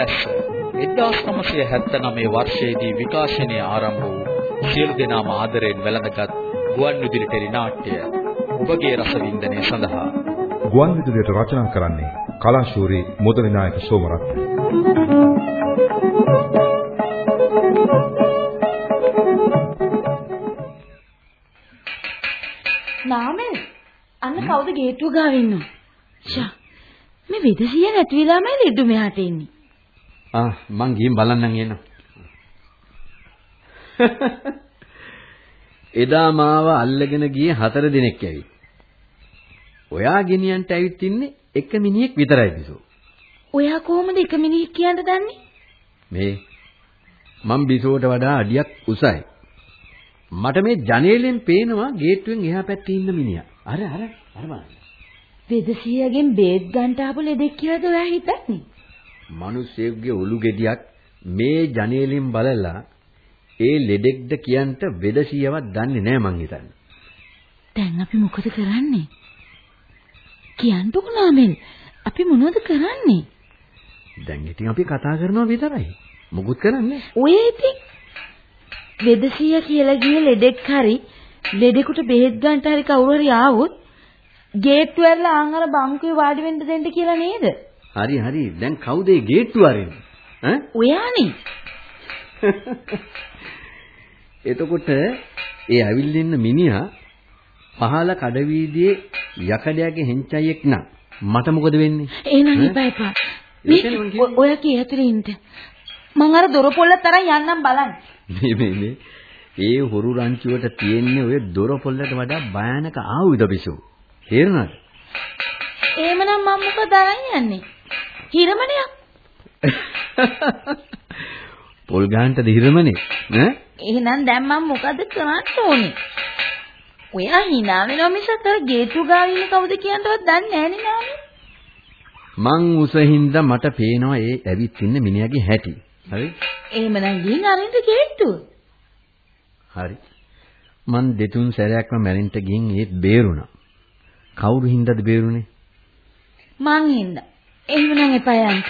පැලැස්ස 1979 වර්ෂයේදී විකාශනය ආරම්භ වූ සියලු දෙනාම ආදරයෙන් වැළඳගත් ගුවන් විදුලි ටෙලි නාට්‍ය ඔබගේ රසවින්දනය සඳහා ගුවන් විදුලියට රචනා කරන්නේ කලාශූරී මුදලි නායක සෝමරත්න. නාමල් අන්න කවුද ගේට්ටුව ගාව ඉන්නව? ෂා මේ විදසිය නැති වෙලාමයි ලෙඩු මෙහාට එන්නේ. ආ මං ගිහින් බලන්නම් එනවා. එදා මාව අල්ලගෙන ගියේ හතර දිනක් ඇවි. ඔයා ගෙනියන්ට ඇවිත් ඉන්නේ එක මිනිහෙක් විතරයි බිසෝ. ඔයා කොහොමද එක මිනිහෙක් කියන්න දන්නේ? මේ මං බිසෝට වඩා අඩියක් උසයි. මට මේ ජනේලෙන් පේනවා ගේට්ටුවෙන් එහා පැත්තේ ඉන්න මිනිහා. අර අර අර බලන්න. වෙදසියගෙන් බේත් ගන්න ආපු ලෙඩෙක් කියලාද ඔයා හිතන්නේ? මිනිස්සෙකුගේ ඔලු ගෙඩියක් මේ ජනේලෙන් බලලා ඒ ලෙඩෙක්ද කියන්ට වෙදසියවත් දන්නේ නැහැ මං හිතන්නේ. දැන් අපි මොකද කරන්නේ? කියන්නකෝ නාමෙන්. අපි මොනවද කරන්නේ? දැන් ඉතින් අපි කතා කරනවා විතරයි. මොකුත් කරන්නේ ඔය ඉතින් වෙදසිය කියලා ගිය ලෙඩෙක් හරි ලෙඩෙකුට බෙහෙත් ගන්නට හරි කවුරු හරි ආවොත් ගේට්ටුව ඇරලා ආන් අර බංකුවේ වාඩි වෙන්න දෙන්න කියලා නේද? හරි හරි. දැන් කවුද ඒ ගේට්ටුව අරින්නේ? ඈ? ඔයානේ. එතකොට ඒ ඇවිල්ලා ඉන්න මිනිහා පහල කඩවීදියේ යකඩයගේ හෙන්චයියෙක් නම් මට මොකද වෙන්නේ? එහෙනම් එපා එපා. මේ ඔය කී ඇතුලේ ඉන්න. මං අර දොර පොල්ල තරම් යන්නම් බලන්න. මේ මේ මේ ඒ හොරු රංචුවට තියෙන්නේ ඔය දොර පොල්ලට වඩා භයානක ආයුධ බිසෝ. තේරුණාද? එහෙමනම් මම මොකද අරන් යන්නේ? හිරමණයක්. පොල් ගන්නට දිරමනේ ඈ? එහෙනම් දැන් මම මොකද කරන්න ඕනේ? ඔයා hina වෙනවා මිසක් අර ගේට්ටු ගාව ඉන්නේ කවුද කියන්නවත් දන්නේ නැහැ මං උසින්ද මට පේනවා ඒ ඇවිත් ඉන්න මිනිහාගේ හැටි. හරි? එහෙමනම් ගිහින් අරින්න ගේට්ටුව. හරි. මං දෙතුන් සැරයක්ම මැරෙන්න ගිහින් ඒත් බේරුණා. කවුරු හින්දාද බේරුනේ? මං හින්දා. එහෙමනම් එපා යන්න.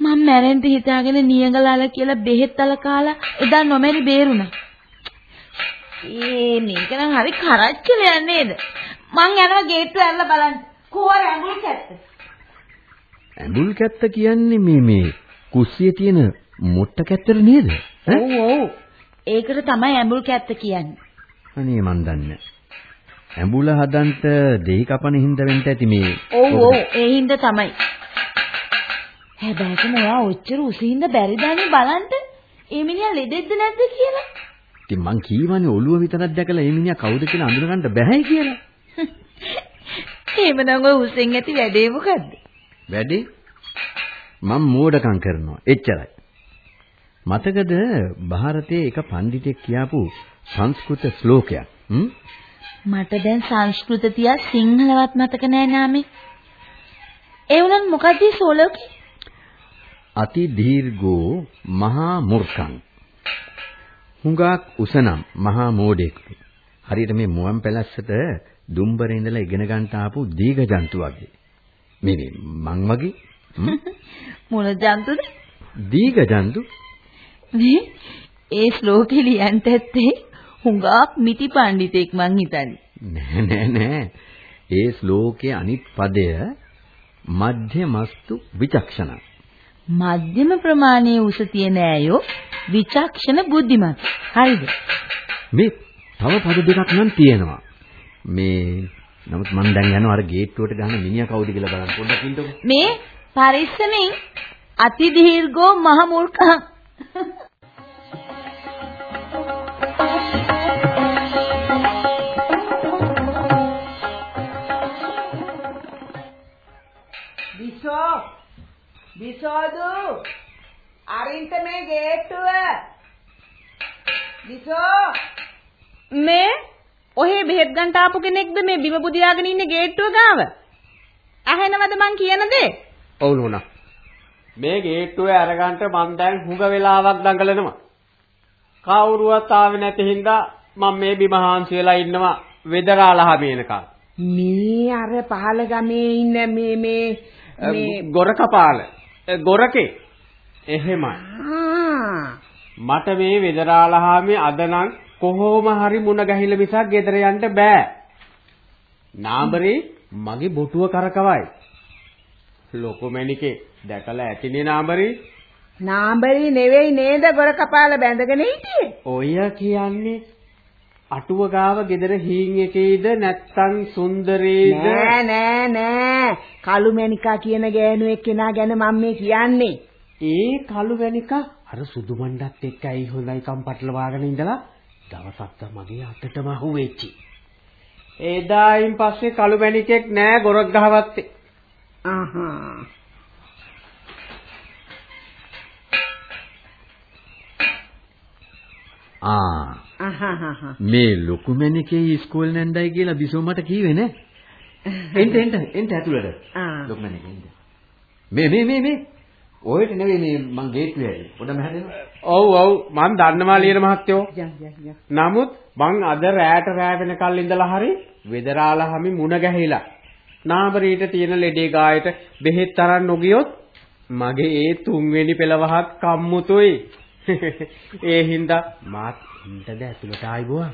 මම මැරෙන්න හිතාගෙන නියඟලාල කියලා බෙහෙත් අල කාලා එදා නොමැරි බේරුණා. ඒ මේක නම් හරි කරච්චලයක් නේද? මං යනවා ගේට්ටුව ඇරලා බලන්න. කොහොර ඇඹුල් කැත්ත. ඇඹුල් කැත්ත කියන්නේ මේ මේ කුස්සියේ තියෙන මොට්ට කැත්තර නේද? ඔව් ඔව්. ඒකට තමයි ඇඹුල් කැත්ත කියන්නේ. අනේ මන් දන්නේ. ඇඹුල හදන්ට දෙහි කපන හින්දා වෙන්න ඇති මේ. ඔව් ඔව් ඒ හින්දා තමයි. හැබැයි මොනවා ඔච්චර උසින්ද බැරිදනේ බලන්න. ඒ මිනිහා ලෙඩෙද්ද නැද්ද කියලා. ඉතින් මං කීවනේ ඔළුව විතරක් දැකලා ඒ මිනිහා කවුද කියලා අඳුරගන්න බැහැයි කියලා. එහෙමනම් ඔය උසෙන් ඇති වැඩේ මොකද්ද? වැඩේ මම මෝඩකම් කරනවා. එච්චරයි. මතකද ಭಾರತයේ එක පඬිතෙක් කියාපු සංස්කෘත ශ්ලෝකයක්. මට දැන් සංස්කෘත තියා සිංහලවත් මතක නෑ නාමේ. ඒ උනන් මොකද්ද සෝලෝකේ? අති දීර්ඝෝ මහා මුර්ඛං. හුඟක් උසනම් මහා මෝඩෙක්. හරියට මේ මුවන් පැලැස්සට දුම්බරේ ඉඳලා ඉගෙන ගන්න ආපු දීඝ ජන්තු වගේ. මේ මේ මං වගේ මොන ජන්තුද? දීඝ ජන්තු. මේ ඒ ශ්ලෝකෙ ලියන්ට ඇත්තේ හුඟක් මිටි පඬිතෙක් මං හිතන්නේ. නෑ නෑ නෑ. ඒ ශ්ලෝකයේ අනිත් පදය මධ්‍යමස්තු විචක්ෂණ. මධ්‍යම ප්‍රමාණයේ උස තියෙන ඇයෝ විචක්ෂණ බුද්ධිමත්. හරිද? මේ තව පද දෙකක් නම් තියෙනවා. මේ නමුත් මම දැන් යනවා අර ගේට්ටුවට ගහන මිනිහා කවුද කියලා බලන්න පොඩ්ඩක් ඉන්නකො. මේ පරිස්සමෙන් අති දීර්ඝෝ බිසෝදු අරින්ට මේ ගේට්ටුව බිසෝ මේ ඔහේ බෙහෙත් ගන්න ආපු කෙනෙක්ද මේ බිම බුදියාගෙන ඉන්නේ ගේට්ටුව ගාව? ඇහෙනවද මං කියන දේ? ඔව් නෝනා. මේ ගේට්ටුවේ අරගන්න මං දැන් හුඟ වෙලාවක් දඟලනවා. කවුරුවත් ආවේ නැති හින්දා මම මේ බිම හාන්සි වෙලා ඉන්නවා වෙදරාලා හමේනකම්. මේ අර පහල ගමේ ඉන්න මේ මේ මේ ගොරකපාල. ගොරකේ. එහෙමයි. මට මේ වෙදරාලහාමේ අද නම් කොහොම හරි මුණ ගැහිලා මිසක් ගෙදර යන්න බෑ. නාඹරේ මගේ බොටුව කරකවයි. ලොකු මැණිකේ දැකලා ඇතිනේ නාඹරේ. නාඹරි නෙවෙයි නේද ගොර කපාල බැඳගෙන හිටියේ? ඔය කියන්නේ අටුව ගාව ගෙදර හීන් එකේද නැත්තම් සුන්දරේද නෑ නෑ නෑ. කළු මැනිකා කියන ගෑනුවෙක් කෙනා ගැන මම මේ කියන්නේ. ඒ කළු වැනික අර සුදු මණ්ඩත් එක්ක ඇයි හොඳයි කම්පටලවාගෙන ඉඳලා දවසක් මගේ අතටම අහුවෙච්චි. එදායින් පස්සේ කළු වැනිකෙක් නෑ ගොරක් ගහවත්තේ. ආහා. ආ. මේ ලොකු මැනිකේ ඉස්කෝලේ නැන්දයි කියලා බිසෝ මට කීවේ නේ. එන්න එන්න එන්න ඇතුළට. ආ. ලොකු මැනිකේ එන්න. මේ මේ මේ මේ ඔයට නෙවෙයි මේ මං ගේට්ටුවේ ඇරි. පොඩම හැදෙනවා. ඔව් ඔව් මං දන්නවා ලියන මහත්තයෝ. නමුත් මං අද රැට රෑ වෙනකල් ඉඳලා හරි වෙදරාලා හැමි මුණ ගැහිලා. නාඹරීට තියෙන ලෙඩේ ගායට බෙහෙත් තරන් නොගියොත් මගේ ඒ තුන්වෙනි පෙළවහත් කම්මුතුයි. ඒ හින්දා මාත් හින්දද ඇතුළට ආයිබුවා.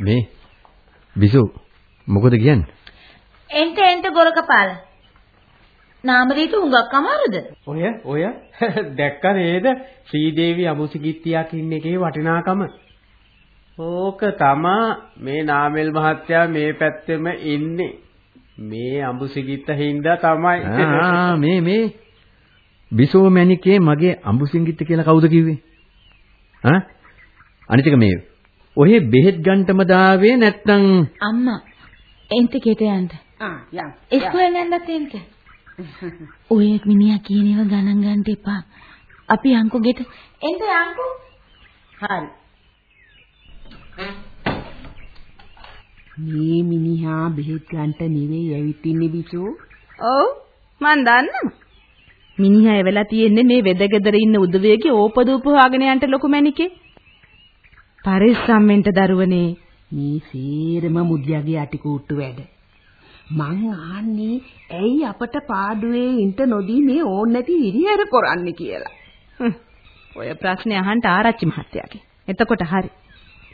මේ බිසෝ මොකද කියන්නේ? එන්ට එන්ට ගොරකපාල. නාමරීට හුඟක් අමාරුද? ඔය ඔය දැක්ක නේද ශ්‍රීදේවි අමුසිගිත්තියක් ඉන්න එකේ වටිනාකම. ඕක තමා මේ නාමල් මහත්තයා මේ පැත්තෙම ඉන්නේ. මේ අඹුසිගිත්ත හින්දා තමයි. ආ මේ මේ බිසෝ මැනිකේ මගේ අඹුසිංගිත්ත කියලා කවුද කිව්වේ? ආ අනිත් එක මේ ඔහේ බෙහෙත් ගන්නටම දාවේ නැත්නම් අම්මා එන්ට ගෙට යන්න. ආ යන්. ඉස්කෝලේ යන්නත් එන්ට. ඔය මිනිහා කියන ඒවා ගණන් ගන්න එපා. අපි අංකු ගෙට එන්ට අංකු. හරි. මේ මිනිහා බෙහෙත් ගන්නට නෙවෙයි ඇවිත් ඉන්නේ බිසෝ. ඔව් මන් දන්නවා. මිනිහා එවෙලා තියෙන්නේ මේ වෙදගෙදර ඉන්න උදවියගේ ඕපදූප හොයාගෙන යන්න ලොකු මැනිකේ. පරිස්සම් වෙන්න දරුවනේ. මේ සේරම මුදියාගේ අටිකූට්ටු වැඩ. මං ආන්නේ ඇයි අපට පාඩුවේ ඉන්න නොදී මේ ඕන් නැති හිරිහැර කරන්නේ කියලා. හ්ම්. ඔය ප්‍රශ්නේ අහන්න ආරච්චි මහත්තයාගේ. එතකොට හරි.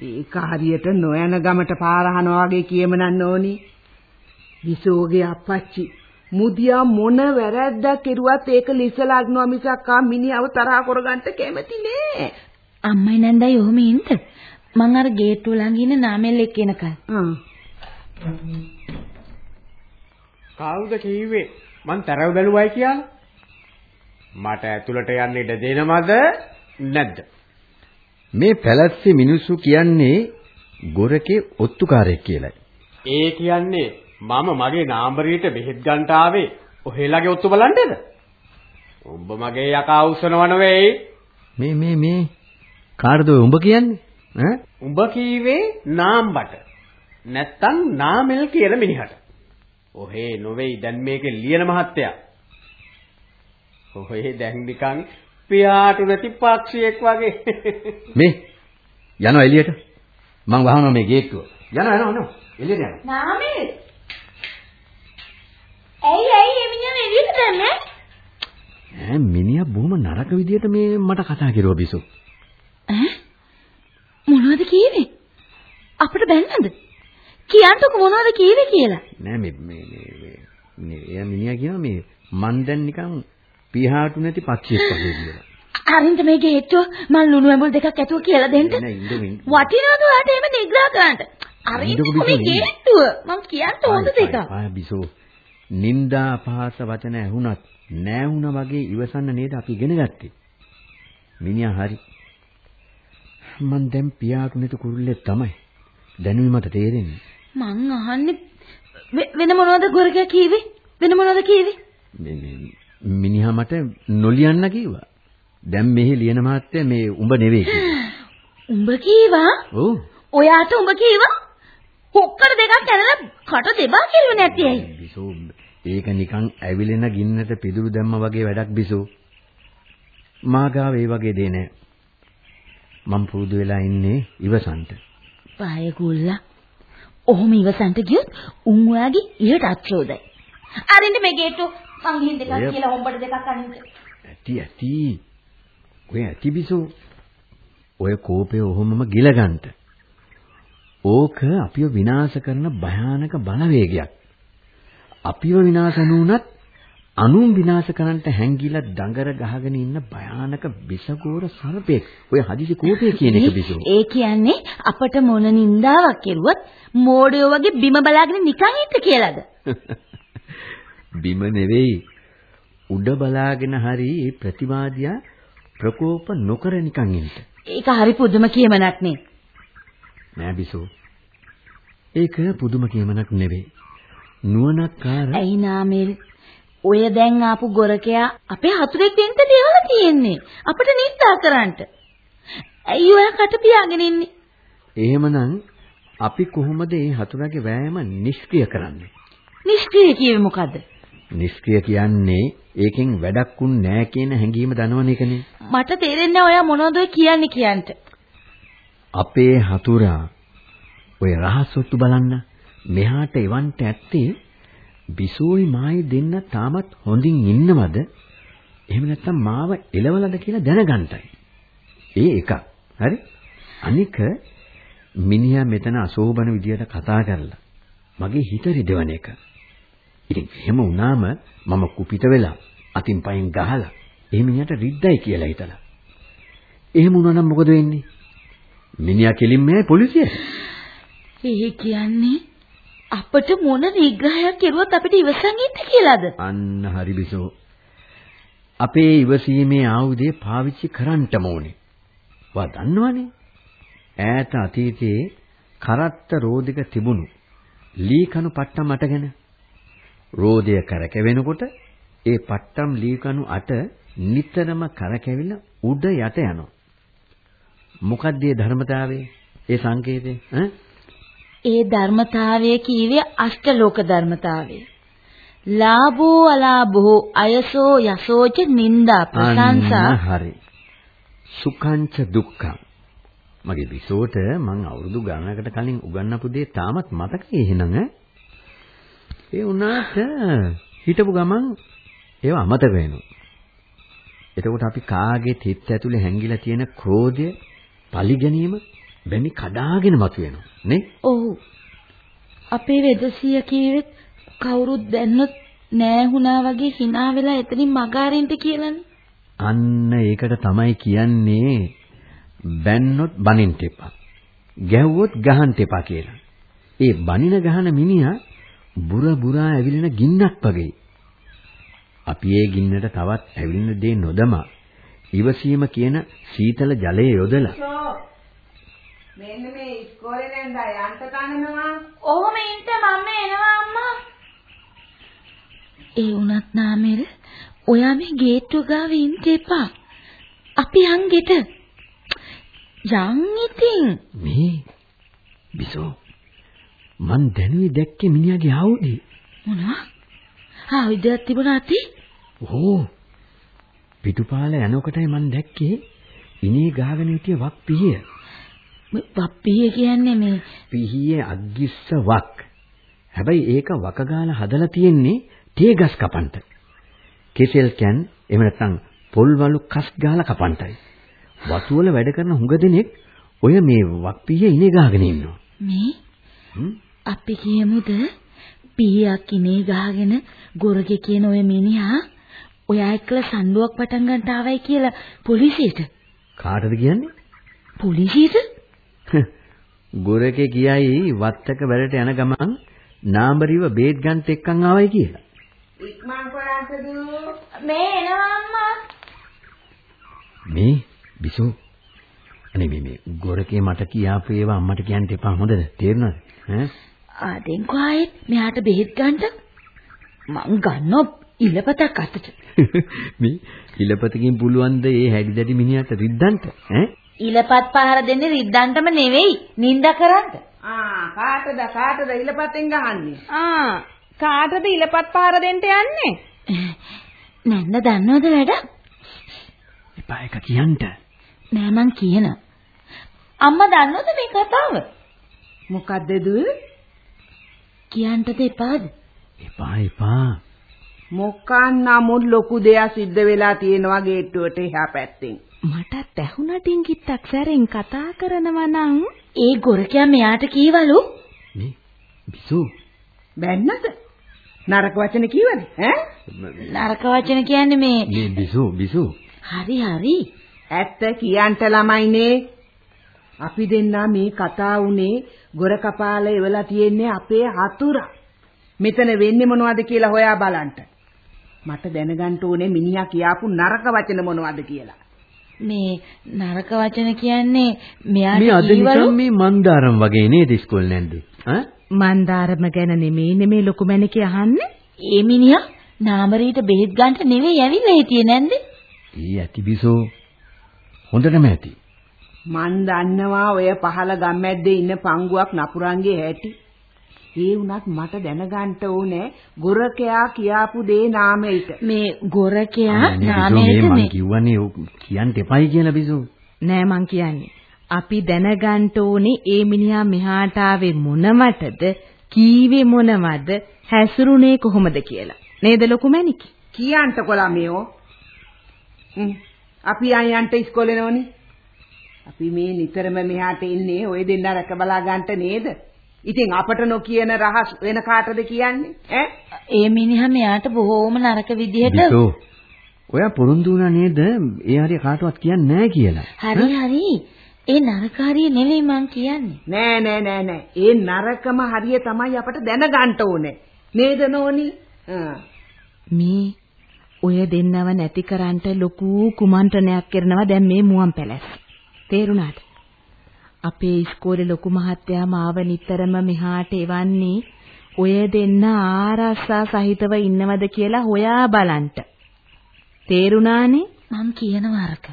ඒක හරියට නොයන ගමට පාරහනවා වගේ කියමනන්න ඕනි. විසෝගේ අප්පච්චි මුදියා මොන වැරැද්දක් කෙරුවත් ඒක ලිස්සලා අගනවා මිසක් ආ මිනිහව තරහ කරගන්න කැමති නෑ. අම්මයි නන්දයි ඔහොම ඉන්න. මං අර ගේට්ටුව ළඟ ඉන්න නාමෙල් එක්ක එනකල්. ආ. කවුද කිව්වේ? මං තරව බැලුවයි කියලා. මට ඇතුළට යන්න ඉඩ දෙනවද නැද්ද? මේ පැලැස්සේ මිනිස්සු කියන්නේ ගොරකේ ඔත්තුකාරයෙක් කියලායි. ඒ කියන්නේ මම මගේ නාඹරීට බෙහෙත් ගන්නට ආවේ ඔහෙලගේ ඔත්තු බලන්නද? උඹ මගේ යකා උස්සනව නෙවෙයි. මේ මේ මේ කාටද උඹ කියන්නේ? ඈ උඹ කීවේ නාම්බට. නැත්තම් නාමල් කියන මිනිහට. ඔහේ නොවේයි දැන් මේකේ ලියන මහත්තයා. ඔහේ දැන් නිකන් පියාටු නැති පක්ෂියෙක් වගේ. මේ යනවා එළියට. මං වහනවා මේ ගේට්ටුව. යනවා යනවා යනවා. එළියට යනවා. නාමෙල්. ඇයි ඇයි එමිණියන් එළියට දැම්මේ? ඈ මිනිහා බොහොම නරක විදියට මේ මට කතා කරුවා බිසෝ. ඈ මොනවද කියේ? අපිට බැන්නද? කියන්නකො මොනවද කියේ කියලා. නෑ මේ මේ මේ මේ මේ එයා මිනිහා කියනවා මේ මන් දැන් නිකන් පියාටු නැති පක්ෂියෙක් වගේ කියලා. අරින්ට මේ ගේට්ටුව මං ලුණු ඇඹුල් දෙකක් ඇතුව කියලා දෙන්න. වටිනවද ඔයාලට එහෙම නිග්‍රහ කරන්න? ඉන්නකො මේ. ගේට්ටුව මං කියන්න ඕනද දෙක? ආ බිසෝ නිന്ദා අපහාස වචන ඇහුණත් නෑ වුණා වගේ ඉවසන්න නේද අපි ඉගෙන ගත්තේ. මිනිහා හරි. මං දැන් පියාටු නැති කුරුල්ලෙක් තමයි. දැනුයි මට තේරෙන්නේ. මං අහන්නේ වෙන මොනවද ගොරකයා කීවේ? වෙන මොනවද කීවේ? මිනිහා මට නොලියන්න කිව්වා. දැන් මෙහි ලියන මහත්තයා මේ උඹ නෙවෙයි කිව්වා. උඹ කීවා? ඔව්. ඔයාට උඹ කීවා? හොක්කර දෙකක් ඇනලා කට දෙබා කෙරුවේ නැති ඇයි? බිසෝ ඒක නිකන් ඇවිලෙන ගින්නට පිදුරු දැම්ම වගේ වැඩක් බිසෝ. මාගාව ඒ වගේ දේ නෑ. මම පුරුදු වෙලා ඉන්නේ ඉවසන්ට. පාය කුල්ලා. ඔහොම ඉවසන්ට ගියොත් උන් ඔයාගේ ඉහට අත්‍රෝදයි. අරින්න මේ ගේට්ටු මං ගිහින් දෙකක් කියලා හොම්බට දෙකක් අනින්න. ඇති ඇති. ඔය ඇති බිසෝ. ඔය කෝපය ඔහොමම ගිලගන්න. ඕක අපිව විනාශ කරන භයානක බලවේගයක්. අපිව විනාශ නුනත් අනුන් විනාශ කරන්නට හැංගිලා දඟර ගහගෙන ඉන්න භයානක විසගෝර සර්පෙක්. ඔය හදිසි කෝපය කියන එක බිසෝ. ඒ කියන්නේ අපට මොන නින්දාවක් කෙරුවත් මෝඩයෝ වගේ බිම බලාගෙන නිකන් ඉන්න කියලාද? බිම නෙවෙයි. උඩ බලාගෙන හරි ප්‍රතිවාදියා ප්‍රකෝප නොකර නිකන් ඉන්න. ඒක හරි පුදුම කියමනක් නේ. නෑ බිසෝ. ඒක පුදුම කියමනක් නෙවෙයි. නුවණක්කාර ඇයි නාමල් ඔය දැන් ආපු ගොරකයා අපේ හතුරෙක් දෙන්න දේවල් තියෙන්නේ. අපිට නින්දා කරන්නට. ඇයි ඔයා කට පියාගෙන ඉන්නේ? එහෙමනම් අපි කොහොමද මේ හතුරගේ වෑයම නිෂ්ක්‍රිය කරන්නේ? නිෂ්ක්‍රිය කියේ මොකද්ද? නිෂ්ක්‍රිය කියන්නේ ඒකෙන් වැඩක් උන් නෑ කියන හැඟීම දනවන එකනේ. මට තේරෙන්නේ ඔයා මොනවද කියන්නේ කියන්ට. අපේ හතුරා ඔය රහසොත්තු බලන්න මෙහාට එවන්ට ඇත්තේ බිසෝයි මායි දෙන්න තාමත් හොඳින් ඉන්නවද? එහෙම නැත්නම් මාව එලවලද කියලා දැනගන්නයි. ඒ එකක්. හරි? අනික මිනිහා මෙතන අශෝභන විදියට කතා කරලා මගේ හිත රිදවන එක. ඉතින් එහෙම වුණාම මම කුපිත වෙලා අතින් පයින් ගහලා ඒ මිනිහට රිද්දයි කියලා හිතලා. එහෙම වුණා නම් මොකද වෙන්නේ? මිනිහා කෙලින්මයි පොලිසියට. ඒ කියන්නේ අපිට මොන නිග්‍රහයක් කෙරුවොත් අපිට ඉවසන් ඉන්න කියලාද? අන්න හරි බිසෝ. අපේ ඉවසීමේ ආයුධය පාවිච්චි කරන්නටම ඕනේ. වා දන්නවනේ. ඈත අතීතයේ කරත්ත රෝදික තිබුණු ලී කණු පට්ටම් අටගෙන රෝදය කරකැවෙනකොට ඒ පට්ටම් ලී කණු අට නිතරම කරකැවිලා උඩ යට යනවා. මොකක්ද ඒ ධර්මතාවය? ඒ සංකේතය ඈ ඒ ධර්මතාවය කීවේ අෂ්ටලෝක ධර්මතාවය. ලාභෝ අලාභෝ අයසෝ යසෝච නිന്ദා ප්‍රශංසා හරි. සුඛංච දුක්ඛං. මගේ විසෝට මං අවුරුදු ගණනකට කලින් උගන්වපු දේ තාමත් මතකයි එහෙනම් ඈ. ඒ වුණාට හිටපු ගමන් ඒව අමතක වෙනවා. එතකොට අපි කාගේ තිත් ඇතුලේ හැංගිලා තියෙන ක්‍රෝධය, පරිගැනීම බැමි කඩාගෙන මතුවෙනවා නේ? ඔව්. අපේ වෙදසිය කීවෙත් කවුරුත් දැන්නොත් නෑ වුණා වගේ hina වෙලා එතනින් මගාරින්ට කියලානේ. අන්න ඒකට තමයි කියන්නේ බැන්නොත් බනින්න එපා. ගැහුවොත් ගහන්න එපා කියලා. ඒ බනින ගහන මිනිහා බුර බුරා ඇවිලෙන ගින්නක් වගේ. අපි ඒ ගින්නට තවත් ඇවිලෙන දේ නොදමා ඉවසීම කියන සීතල ජලය යොදලා මෙන්න මේ ඉස්කෝලේ නැන්දා යන්ට කනනවා. ඔහොම ඉන්න මම එනවා අම්මා. ඒ වුණත් නාමෙල් ඔයා මේ ගේට්ටුව ගාව ඉන්න එපා. අපි යන් ගෙට. යන් ඉතින්. මේ බිසෝ මන් දැනුවේ දැක්කේ මිනිහාගේ ආයුධය. මොනවා? ආයුධයක් තිබුණාති? ඕ පිටුපාල යනකොටයි මන් දැක්කේ ඉනේ ගාගෙන හිටිය වක් පිහිය. වප්පිය කියන්නේ මේ පිහියේ අග්ගිස්ස වක්. හැබැයි ඒක වකගාලා හදලා තියෙන්නේ තේ ගස් කපන්ට. කෙසෙල් කැන් එහෙම නැත්නම් පොල් වලු කස් ගාලා කපන්ටයි. වතු වල වැඩ කරන හුඟ දෙනෙක් ඔය මේ වප්පියේ ඉනේ ගාගෙන ඉන්නවා. මේ අපි කියමුද පීයක් ඉනේ ගාගෙන ගොරගේ කියන ඔය මිනිහා ඔයා එක්කලා සම්ඩුවක් පටන් ගන්නට ආවයි කියලා පොලිසියට. කාටද කියන්නේ? පොලිසියට? ගොරකේ කියයි වත්තක වැඩට යන ගමන් නාඹරිව බේත් ගන්නට එක්කන් ආවයි කියලා. ඉක්මන් කරන්ට දූ. මේ එනවා අම්මා. මේ බිසෝ අනේ මේ මේ ගොරකේ මට කියාපු ඒවා අම්මට කියන්න එපා හොඳද? තේරුණාද? ඈ ආදෙන්කෝ ආයෙත් මෙයාට බෙහෙත් ගන්නට මං ගන්නව ඉලපතක් අතට. මේ ඉලපතකින් පුළුවන් ද ඒ හැඩි දැඩි මිනිහට රිද්දන්ට ඈ ඉලපත් පහර දෙන්නේ රිද්දන්ටම නෙවෙයි නින්දා කරන්න. ආ කාටද කාටද ඉලපතෙන් ගහන්නේ? ආ කාටද ඉලපත් පහර දෙන්න යන්නේ? නැන්න දන්නවද වැඩ? එපා එක කියන්න නෑ මං කියන. අම්මා දන්නවද මේ කතාව? මොකද්ද දූ? කියන්නද එපාද? එපා එපා මොකන් නමුත් ලොකු දෙයක් සිද්ධ වෙලා තියෙනවා ගේට්ටුවට එහා පැත්තෙන්. මටත් ඇහුණා ටින්කිත්තක් සැරෙන් කතා කරනවා නම් ඒ ගොරකයා මෙයාට කීවලු මේ බිසෝ බැන්නද? නරක වචන කියවද? ඈ? නරක වචන කියන්නේ මේ මේ බිසෝ බිසෝ හරි හරි ඇත්ත කියන්ට ළමයිනේ. අපි දෙන්නා මේ කතා වුණේ ගොර කපාල එවලා තියෙන්නේ අපේ හතුරා. මෙතන වෙන්නේ මොනවද කියලා හොයා බලන්න. මට දැනගන්න ඕනේ මිනිහා කියාපු නරක වචන මොනවද කියලා. මේ නරක වචන කියන්නේ මේ මෙයාට අද කීවලු නිකන් මේ මන්දාරම් වගේ නේද ඉස්කෝලේ නැන්දේ ඈ මන්දාරම ගැන නෙමෙයි නෙමේ ලොකු මැනිකේ අහන්නේ. ඒ මිනිහා නාමරීට බෙහෙත් ගන්නට නෙවෙයි ඇවිල්ලා හිටියේ නැන්ද? ඊ ඇති බිසෝ හොඳටම ඇති මන් දන්නවා ඔය පහල ගම්මැද්දේ ඉන්න පංගුවක් නපුරන්ගේ හැටි. ඒ වුණත් මට දැනගන්න ඕනේ ගොරකයා කියාපු දේ නාමයට. මේ ගොරකයා නාමයට මේ මේ මං කිව්වනේ කියන්න එපයි කියලා බිසෝ නෑ මං කියන්නේ. අපි දැනගන්න ඕනේ ඒ මිනිහා මෙහාට ආවේ මොනවටද, කීවේ මොනවද, හැසිරුනේ කොහොමද කියලා. නේද ලොකු මැනිකේ? කියන්ටකො ළමයෝ. හ්ම්. අපි අයන්ට ඉස්කෝලේ නෝනි. අපි මේ නිතරම මෙහාට එන්නේ ඔය දෙන්න රැක බලා ගන්නට නේද? ඉතින් අපට නොකියන රහස් වෙන කාටද කියන්නේ? ඈ? ඒ මිනිහා මෙයාට බොහෝම නරක විදිහට බිසෝ ඔයා පොරොන්දු වුණා නේද ඒ හරිය කාටවත් කියන්නේ නැහැ කියලා හරි හරි ඒ නරකාරිය නෙවෙයි මං කියන්නේ. නෑ නෑ නෑ නෑ. ඒ නරකම හරිය තමයි අපට දැනගන්න ඕනේ. නේද නෝනි? මේ ඔය දෙන්නව නැති කරන්ට ලොකු කුමන්ත්‍රණයක් කරනවා දැන් මේ මුවන් පැලැස්. තේරුණාද? අපේ ඉස්කෝලේ ලොකු මහත්තයා මාව නිතරම මෙහාට එවන්නේ ඔය දෙන්න ආරස්සා සහිතව ඉන්නවද කියලා හොයා බලන්න. තේරුණානේ? මං කියනවා අරක.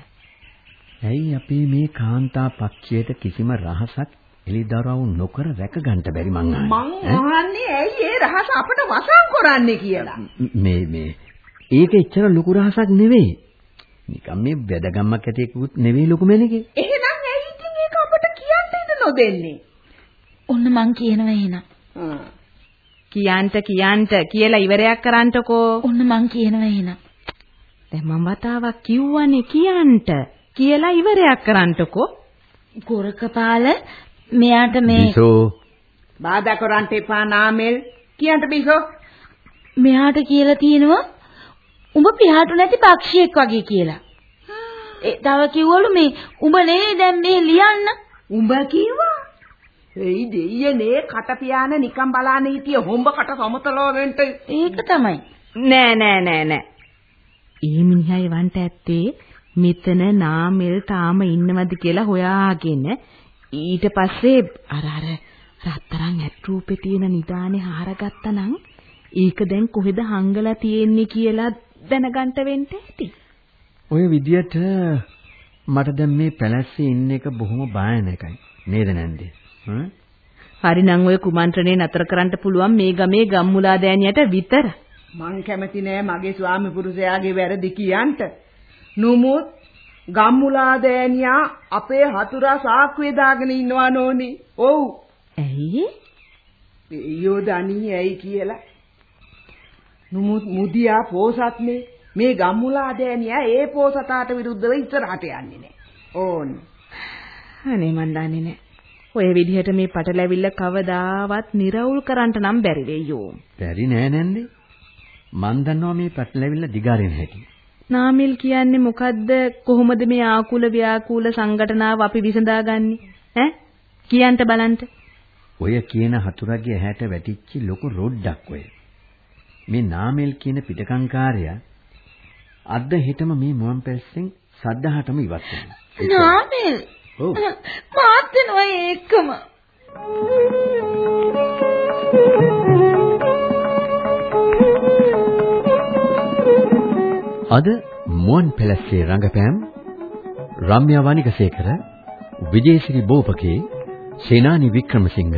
ඇයි අපේ මේ කාන්තා පක්ෂයට කිසිම රහසක් එලිදරව් නොකර රැක ගන්න බැරි මං මං අහන්නේ අහන්නේ ඇයි ඒ රහස අපට වසන් කරන්නේ කියලා. මේ මේ ඒක එච්චර ලොකු රහසක් නෙවෙයි නිකන් මේ වැදගම්මක් ඇති එකකුත් නෙවෙයි ලොකු මැනකේ එහෙනම් නොදෙන්නේ? ඔන්න මං කියනවා එහෙනම්. කියන්ට කියන්ට කියලා ඉවරයක් කරන්නකෝ. ඔන්න මං කියනවා එහෙනම්. දැන් මම වතාවක් කිව්වනේ කියන්ට කියලා ඉවරයක් කරන්නකෝ. ගොරකපාල මෙයාට මේ බිසෝ බාධා කරන්න එපා නාමල්. කියන්න බිසෝ. මෙයාට කියලා තියෙනවා උඹ පියාට නැති පක්ෂියෙක් වගේ කියලා. ඒ තව කිව්වලු මේ උඹ නෙවෙයි දැන් මේ ලියන්න. උඹ කිව්වා. එයි දෙයියනේ කට පියාන නිකන් බලාන හිටිය හොම්බකට සමතලව වෙන්න. ඒක තමයි. නෑ නෑ නෑ නෑ. ඒ මිනිහා එවන්ට ඇත්තේ මෙතන නාමල් තාම ඉන්නවද කියලා හොයාගෙන ඊට පස්සේ අර අර රත්තරන් ඇට්රූපේ තියෙන නිදානේ හාරගත්තා නම් ඒක දැන් කොහෙද හංගලා තියෙන්නේ කියලා දැනගන්න වෙන්න ඇති. ඔය විදියට මට දැන් මේ පැලැස්සේ ඉන්න එක බොහොම භයානකයි නේද නැන්දේ හ්ම් හරිනම් ඔය කුමන්ත්‍රණේ නතර කරන්න පුළුවන් මේ ගමේ ගම්මුලා දෑනියට විතර. මං කැමති නෑ මගේ ස්වාමි පුරුෂයාගේ වැරදි කියන්ට. නුමුත් ගම්මුලා දෑනියා අපේ හතුරා සාක්කුවේ දාගෙන ඉන්නවා නෝනි. ඔව්. ඇයි? ඊයෝ දනී ඇයි කියලා. නුමුත් මුදියා පෝසත්නේ මේ ගම්මුලා දෑනියා ඒ පෝසතාට විරුද්ධව ඉස්සරහට යන්නේ නැහැ. ඕන්. අනේ මන් දන්නේ නැහැ. ඔය විදිහට මේ පටලැවිල්ල කවදාවත් निराවුල් කරන්න නම් බැරි වෙයෝ. බැරි නෑ නැන්නේ. මන් දන්නවා මේ පටලැවිල්ල දිගාරින් හැටි. නාමිල් කියන්නේ මොකද්ද? කොහොමද මේ ආකූල ව්‍යාකූල සංගටනාව අපි විසඳාගන්නේ? ඈ? කියන්ට බලන්න. ඔය කියන හතුරගේ ඇහැට වැටිච්ච ලොකු රොඩ්ඩක් ඔය. මේ නාමෙල් කියන පිටකංකාරයා අද හෙටම මේ මුවන් පැලසෙන් සද්දහටම ඉවත් වෙනවා නාමල්. ඔව් මාත් වෙනවා ඒකම. අද මුවන් පැලස්සේ රංගපෑම් රම්‍යා වනිකසේකර විජේශ්‍රී බෝපකේ සේනානි වික්‍රමසිංහ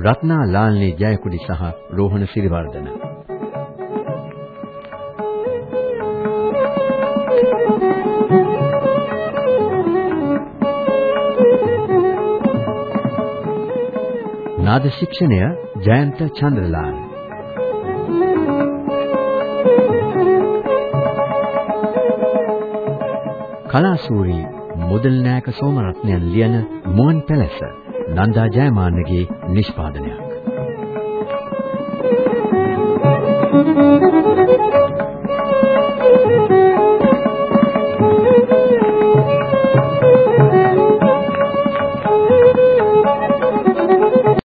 රත්නා ලාල්නී ජයකුඩි සහ රෝහණ සිරිවර්ධන නාද ශික්ෂණය ජයන්ත චන්ද්‍රලාල්. කලාසූරී මුදල් නායක සෝමරත්නයන් ලියන මුවන් පැලස නන්දා ජයමාන්නගේ නිෂ්පාදනය.